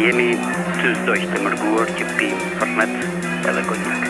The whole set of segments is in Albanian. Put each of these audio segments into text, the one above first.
Jemi të sdojtë të mërguar që pijim fërmet edhe kohët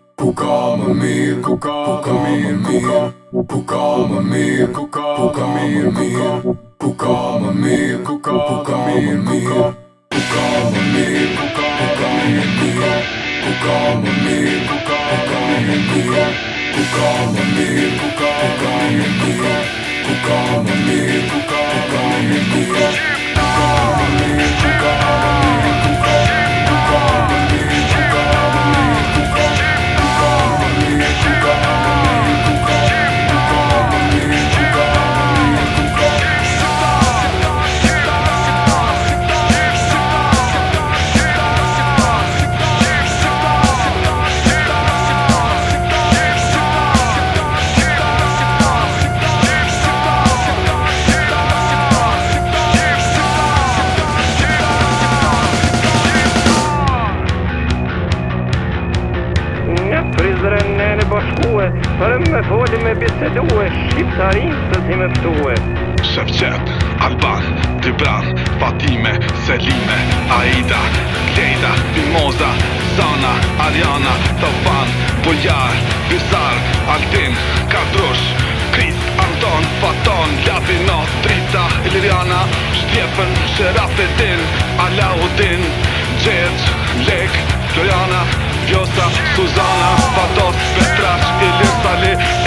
Cucamamir, cucamamir, cucamamir, cucamamir, cucamamir, cucamamir, cucamamir, cucamamir, cucamamir, cucamamir, cucamamir, cucamamir, cucamamir, Për më foli me bisedu e shqiptarin të si me ptue Shevqet, Alban, Dybran, Fatime, Selime, Aida, Lejda, Bimoza, Zana, Ariana, Tavan, Bojar, Vysar, Altin, Kadrush, Kris, Anton, Faton, Labino, Trita, Liriana, Shtjefen, Sherafetin, Alaudin, Gjergj, Lek, Lojana, Lek, Lojana, Susana, Suzana, Patos, Petrash, Elias Saleh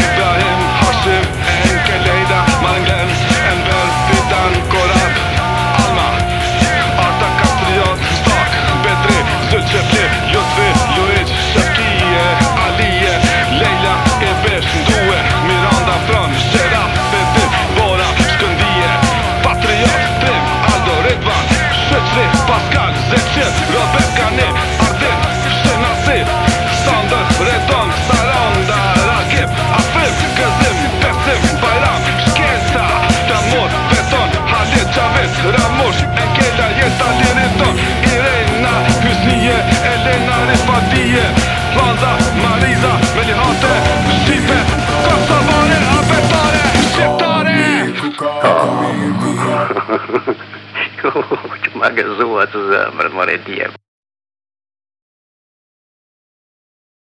cuma gazuwa su za